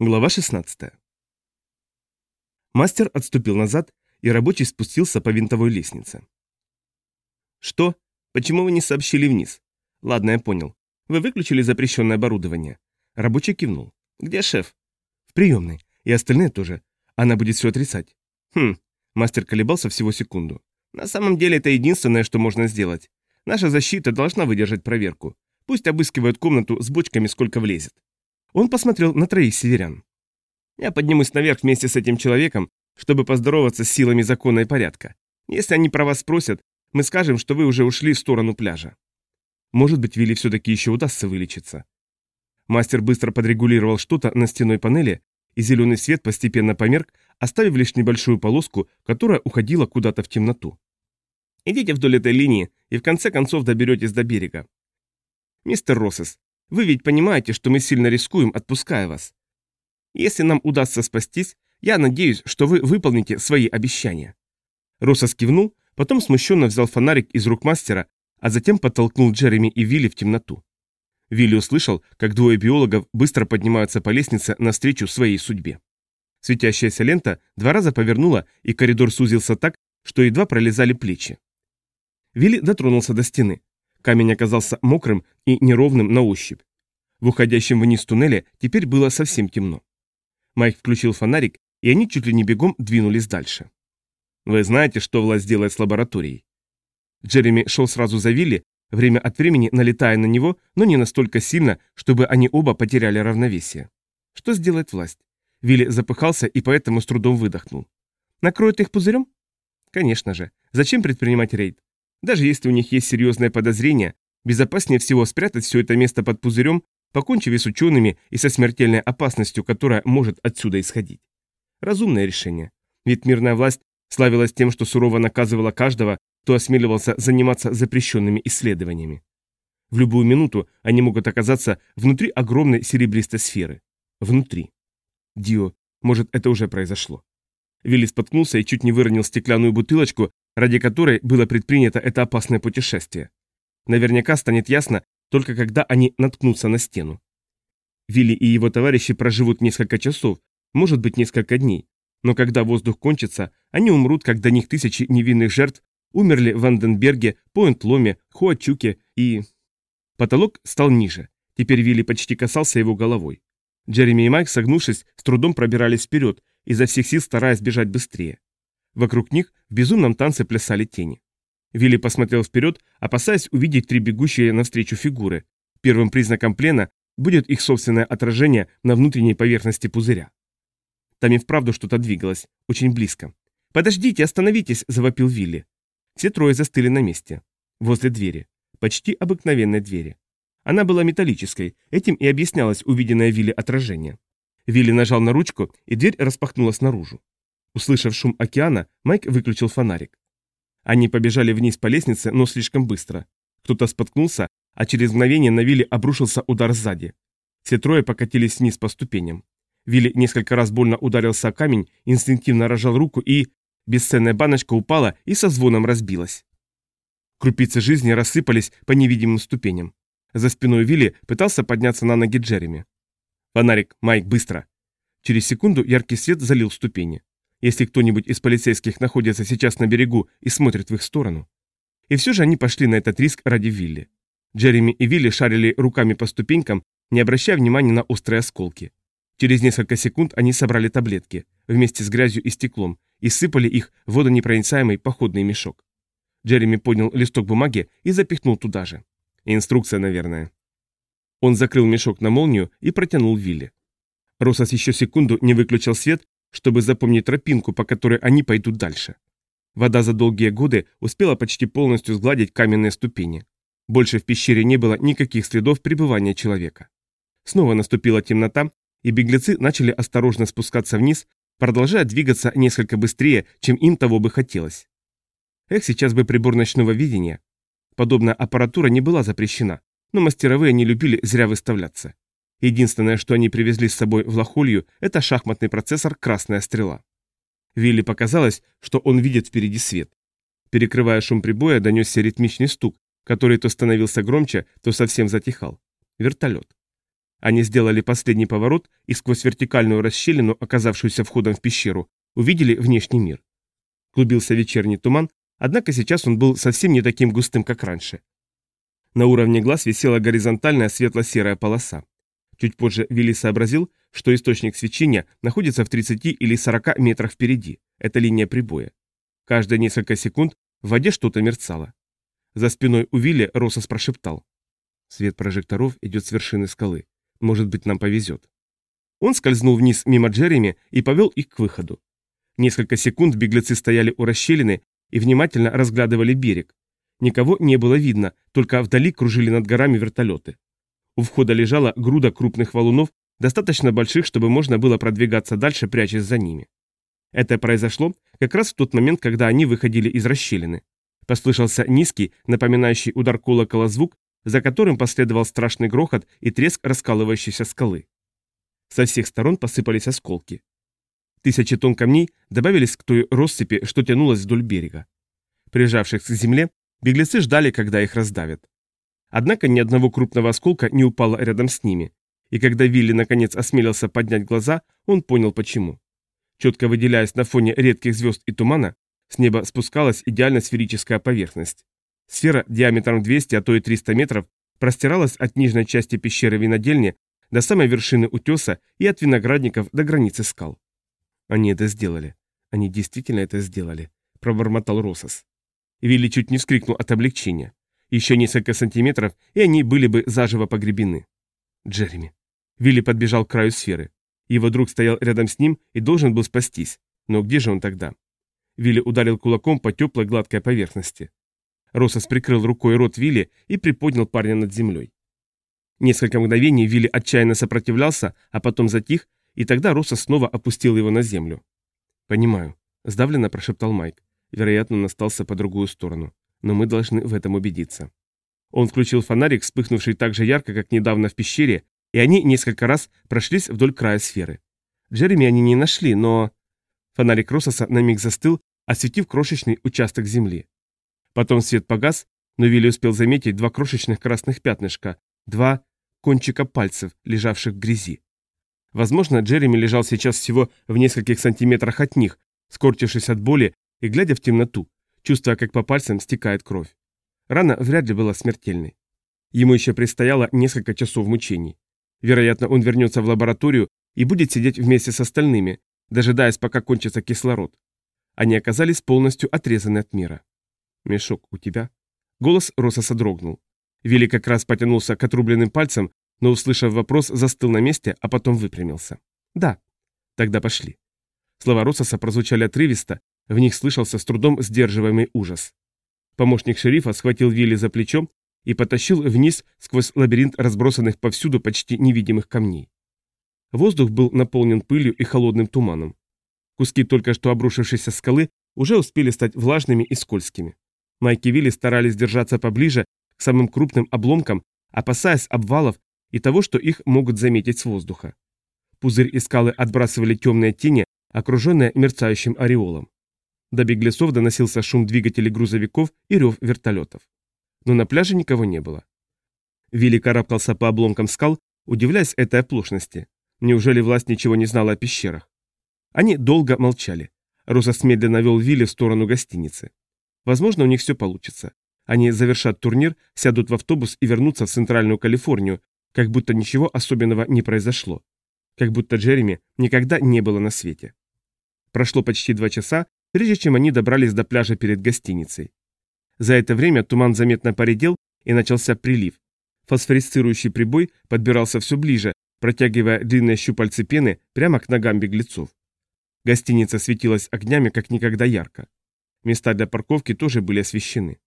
Глава 16. Мастер отступил назад, и рабочий спустился по винтовой лестнице. «Что? Почему вы не сообщили вниз?» «Ладно, я понял. Вы выключили запрещенное оборудование». Рабочий кивнул. «Где шеф?» «В приемной. И остальные тоже. Она будет все отрицать». «Хм». Мастер колебался всего секунду. «На самом деле это единственное, что можно сделать. Наша защита должна выдержать проверку. Пусть обыскивают комнату с бочками, сколько влезет. Он посмотрел на троих северян. «Я поднимусь наверх вместе с этим человеком, чтобы поздороваться с силами закона и порядка. Если они про вас спросят, мы скажем, что вы уже ушли в сторону пляжа». Может быть, Вилли все-таки еще удастся вылечиться. Мастер быстро подрегулировал что-то на стеной панели, и зеленый свет постепенно померк, оставив лишь небольшую полоску, которая уходила куда-то в темноту. «Идите вдоль этой линии, и в конце концов доберетесь до берега. Мистер Россес, вы ведь понимаете, что мы сильно рискуем, отпуская вас. Если нам удастся спастись, я надеюсь, что вы выполните свои обещания». Россос кивнул, потом смущенно взял фонарик из рук мастера, а затем подтолкнул Джереми и Вилли в темноту. Вилли услышал, как двое биологов быстро поднимаются по лестнице навстречу своей судьбе. Светящаяся лента два раза повернула, и коридор сузился так, что едва пролезали плечи. Вилли дотронулся до стены. Камень оказался мокрым и неровным на ощупь. В уходящем вниз туннеле теперь было совсем темно. Майк включил фонарик, и они чуть ли не бегом двинулись дальше. «Вы знаете, что власть делает с лабораторией?» Джереми шел сразу за Вилли, время от времени налетая на него, но не настолько сильно, чтобы они оба потеряли равновесие. Что сделает власть? Вилли запыхался и поэтому с трудом выдохнул. Накроют их пузырем? Конечно же. Зачем предпринимать рейд? Даже если у них есть серьезное подозрение, безопаснее всего спрятать все это место под пузырем, покончив с учеными и со смертельной опасностью, которая может отсюда исходить. Разумное решение. Ведь мирная власть славилась тем, что сурово наказывала каждого, кто осмеливался заниматься запрещенными исследованиями. В любую минуту они могут оказаться внутри огромной серебристой сферы. Внутри. Дио, может, это уже произошло. Вилли споткнулся и чуть не выронил стеклянную бутылочку, ради которой было предпринято это опасное путешествие. Наверняка станет ясно, только когда они наткнутся на стену. Вилли и его товарищи проживут несколько часов, может быть несколько дней, но когда воздух кончится, они умрут, как до них тысячи невинных жертв умерли в Ванденберге, Пойнт-Ломе, Хуачуке и... Потолок стал ниже, теперь Вилли почти касался его головой. Джереми и Майк, согнувшись, с трудом пробирались вперед, изо всех сил стараясь бежать быстрее. Вокруг них в безумном танце плясали тени. Вилли посмотрел вперед, опасаясь увидеть три бегущие навстречу фигуры. Первым признаком плена будет их собственное отражение на внутренней поверхности пузыря. Там и вправду что-то двигалось, очень близко. «Подождите, остановитесь!» – завопил Вилли. Все трое застыли на месте. Возле двери. Почти обыкновенной двери. Она была металлической, этим и объяснялось увиденное Вилли отражение. Вилли нажал на ручку, и дверь распахнулась наружу. Услышав шум океана, Майк выключил фонарик. Они побежали вниз по лестнице, но слишком быстро. Кто-то споткнулся, а через мгновение на Вилли обрушился удар сзади. Все трое покатились вниз по ступеням. Вилли несколько раз больно ударился о камень, инстинктивно рожал руку и... Бесценная баночка упала и со звоном разбилась. Крупицы жизни рассыпались по невидимым ступеням. За спиной Вилли пытался подняться на ноги Джереми. «Фонарик, Майк, быстро!» Через секунду яркий свет залил ступени если кто-нибудь из полицейских находится сейчас на берегу и смотрит в их сторону. И все же они пошли на этот риск ради Вилли. Джереми и Вилли шарили руками по ступенькам, не обращая внимания на острые осколки. Через несколько секунд они собрали таблетки, вместе с грязью и стеклом, и сыпали их в водонепроницаемый походный мешок. Джереми поднял листок бумаги и запихнул туда же. Инструкция, наверное. Он закрыл мешок на молнию и протянул Вилли. Росос еще секунду не выключил свет, чтобы запомнить тропинку, по которой они пойдут дальше. Вода за долгие годы успела почти полностью сгладить каменные ступени. Больше в пещере не было никаких следов пребывания человека. Снова наступила темнота, и беглецы начали осторожно спускаться вниз, продолжая двигаться несколько быстрее, чем им того бы хотелось. Эх, сейчас бы прибор ночного видения. Подобная аппаратура не была запрещена, но мастеровые не любили зря выставляться. Единственное, что они привезли с собой в Лохолью, это шахматный процессор «Красная стрела». Вилли показалось, что он видит впереди свет. Перекрывая шум прибоя, донесся ритмичный стук, который то становился громче, то совсем затихал. Вертолет. Они сделали последний поворот и сквозь вертикальную расщелину, оказавшуюся входом в пещеру, увидели внешний мир. Клубился вечерний туман, однако сейчас он был совсем не таким густым, как раньше. На уровне глаз висела горизонтальная светло-серая полоса. Чуть позже Вилли сообразил, что источник свечения находится в 30 или 40 метрах впереди. Это линия прибоя. Каждые несколько секунд в воде что-то мерцало. За спиной у Вилли Росос прошептал. Свет прожекторов идет с вершины скалы. Может быть, нам повезет. Он скользнул вниз мимо Джереми и повел их к выходу. Несколько секунд беглецы стояли у расщелины и внимательно разглядывали берег. Никого не было видно, только вдали кружили над горами вертолеты. У входа лежала груда крупных валунов, достаточно больших, чтобы можно было продвигаться дальше, прячась за ними. Это произошло как раз в тот момент, когда они выходили из расщелины. Послышался низкий, напоминающий удар колокола звук, за которым последовал страшный грохот и треск раскалывающейся скалы. Со всех сторон посыпались осколки. Тысячи тонн камней добавились к той россыпи, что тянулась вдоль берега. Прижавшись к земле, беглецы ждали, когда их раздавят. Однако ни одного крупного осколка не упало рядом с ними, и когда Вилли наконец осмелился поднять глаза, он понял почему. Четко выделяясь на фоне редких звезд и тумана, с неба спускалась идеально сферическая поверхность. Сфера диаметром 200, а то и 300 метров простиралась от нижней части пещеры винодельни до самой вершины утеса и от виноградников до границы скал. Они это сделали. Они действительно это сделали, пробормотал Росос. Вилли чуть не вскрикнул от облегчения. Еще несколько сантиметров, и они были бы заживо погребены. Джереми. Вилли подбежал к краю сферы. Его друг стоял рядом с ним и должен был спастись. Но где же он тогда? Вилли ударил кулаком по теплой гладкой поверхности. Росос прикрыл рукой рот Вилли и приподнял парня над землей. Несколько мгновений Вилли отчаянно сопротивлялся, а потом затих, и тогда Росос снова опустил его на землю. «Понимаю», — сдавленно прошептал Майк. Вероятно, он остался по другую сторону. Но мы должны в этом убедиться. Он включил фонарик, вспыхнувший так же ярко, как недавно в пещере, и они несколько раз прошлись вдоль края сферы. Джереми они не нашли, но... Фонарик Рососа на миг застыл, осветив крошечный участок земли. Потом свет погас, но Вилли успел заметить два крошечных красных пятнышка, два кончика пальцев, лежавших в грязи. Возможно, Джереми лежал сейчас всего в нескольких сантиметрах от них, скорчившись от боли и глядя в темноту, чувствуя, как по пальцам стекает кровь. Рана вряд ли была смертельной. Ему еще предстояло несколько часов мучений. Вероятно, он вернется в лабораторию и будет сидеть вместе с остальными, дожидаясь, пока кончится кислород. Они оказались полностью отрезаны от мира. «Мешок у тебя?» Голос Рососа дрогнул. Вилли как раз потянулся к отрубленным пальцам, но, услышав вопрос, застыл на месте, а потом выпрямился. «Да». «Тогда пошли». Слова Рососа прозвучали отрывисто, в них слышался с трудом сдерживаемый ужас. Помощник шерифа схватил Вилли за плечо и потащил вниз сквозь лабиринт разбросанных повсюду почти невидимых камней. Воздух был наполнен пылью и холодным туманом. Куски только что обрушившейся скалы уже успели стать влажными и скользкими. Майк и Вилли старались держаться поближе к самым крупным обломкам, опасаясь обвалов и того, что их могут заметить с воздуха. Пузырь и скалы отбрасывали темные тени, окруженные мерцающим ореолом. До беглецов доносился шум двигателей грузовиков и рев вертолетов. Но на пляже никого не было. Вилли карабкался по обломкам скал, удивляясь этой оплошности. Неужели власть ничего не знала о пещерах? Они долго молчали. Росос медленно вел Вилли в сторону гостиницы. Возможно, у них все получится. Они завершат турнир, сядут в автобус и вернутся в Центральную Калифорнию, как будто ничего особенного не произошло. Как будто Джереми никогда не было на свете. Прошло почти два часа, прежде чем они добрались до пляжа перед гостиницей. За это время туман заметно поредел и начался прилив. Фосфорисцирующий прибой подбирался все ближе, протягивая длинные щупальцы пены прямо к ногам беглецов. Гостиница светилась огнями как никогда ярко. Места для парковки тоже были освещены.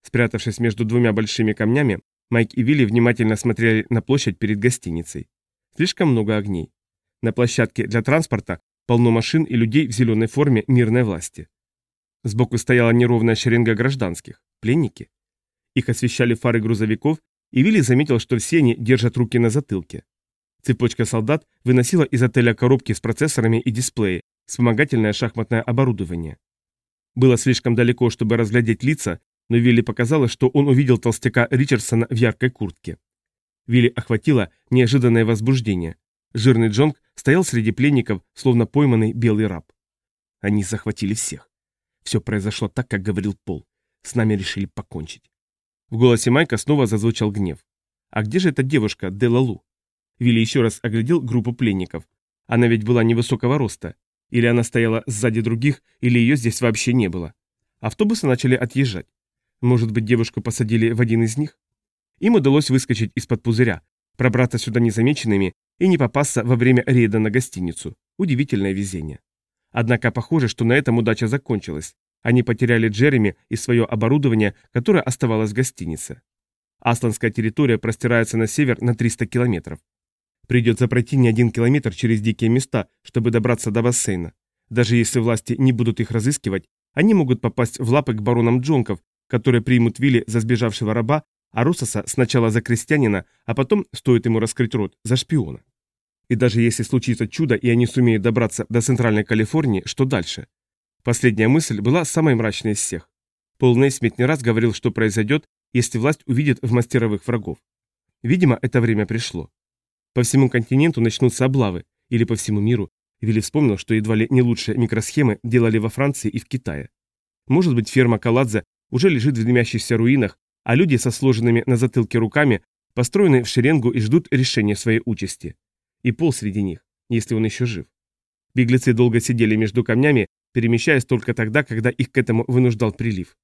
Спрятавшись между двумя большими камнями, Майк и Вилли внимательно смотрели на площадь перед гостиницей. Слишком много огней. На площадке для транспорта полно машин и людей в зеленой форме мирной власти. Сбоку стояла неровная шеренга гражданских, пленники. Их освещали фары грузовиков, и Вилли заметил, что все они держат руки на затылке. Цепочка солдат выносила из отеля коробки с процессорами и дисплеи, вспомогательное шахматное оборудование. Было слишком далеко, чтобы разглядеть лица, но Вилли показалось, что он увидел толстяка Ричардсона в яркой куртке. Вилли охватило неожиданное возбуждение. Жирный Джонг стоял среди пленников, словно пойманный белый раб. Они захватили всех. Все произошло так, как говорил Пол. С нами решили покончить. В голосе Майка снова зазвучал гнев. А где же эта девушка, Делалу? Вилли еще раз оглядел группу пленников. Она ведь была невысокого роста. Или она стояла сзади других, или ее здесь вообще не было. Автобусы начали отъезжать. Может быть, девушку посадили в один из них? Им удалось выскочить из-под пузыря, пробраться сюда незамеченными и не попасться во время рейда на гостиницу. Удивительное везение. Однако похоже, что на этом удача закончилась. Они потеряли Джереми и свое оборудование, которое оставалось в гостинице. Асланская территория простирается на север на 300 километров. Придется пройти не один километр через дикие места, чтобы добраться до бассейна. Даже если власти не будут их разыскивать, они могут попасть в лапы к баронам Джонков, которые примут Вилли за сбежавшего раба, а Русоса сначала за крестьянина, а потом, стоит ему раскрыть рот, за шпиона. И даже если случится чудо, и они сумеют добраться до Центральной Калифорнии, что дальше? Последняя мысль была самой мрачной из всех. Пол Нейсмит не раз говорил, что произойдет, если власть увидит в мастеровых врагов. Видимо, это время пришло. По всему континенту начнутся облавы, или по всему миру. Вилли вспомнил, что едва ли не лучшие микросхемы делали во Франции и в Китае. Может быть, ферма Каладзе уже лежит в дымящихся руинах, а люди со сложенными на затылке руками построены в шеренгу и ждут решения своей участи. И Пол среди них, если он еще жив. Беглецы долго сидели между камнями, перемещаясь только тогда, когда их к этому вынуждал прилив.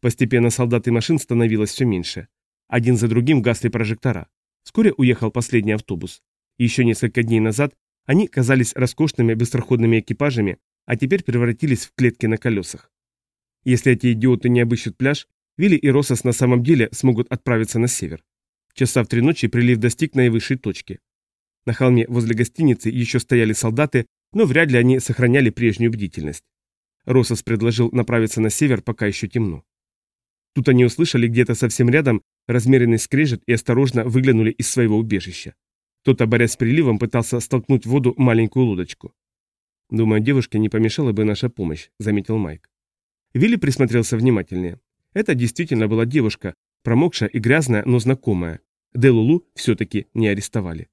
Постепенно солдат и машин становилось все меньше. Один за другим гасли прожектора. Вскоре уехал последний автобус. Еще несколько дней назад они казались роскошными быстроходными экипажами, а теперь превратились в клетки на колесах. Если эти идиоты не обыщут пляж, Вилли и Росос на самом деле смогут отправиться на север. Часа в три ночи прилив достиг наивысшей точки. На холме возле гостиницы еще стояли солдаты, но вряд ли они сохраняли прежнюю бдительность. Росос предложил направиться на север, пока еще темно. Тут они услышали где-то совсем рядом размеренный скрежет и осторожно выглянули из своего убежища. Кто-то, борясь с приливом, пытался столкнуть в воду маленькую лодочку. «Думаю, девушке не помешала бы наша помощь», — заметил Майк. Вилли присмотрелся внимательнее. Это действительно была девушка, промокшая и грязная, но знакомая. Делулу все-таки не арестовали.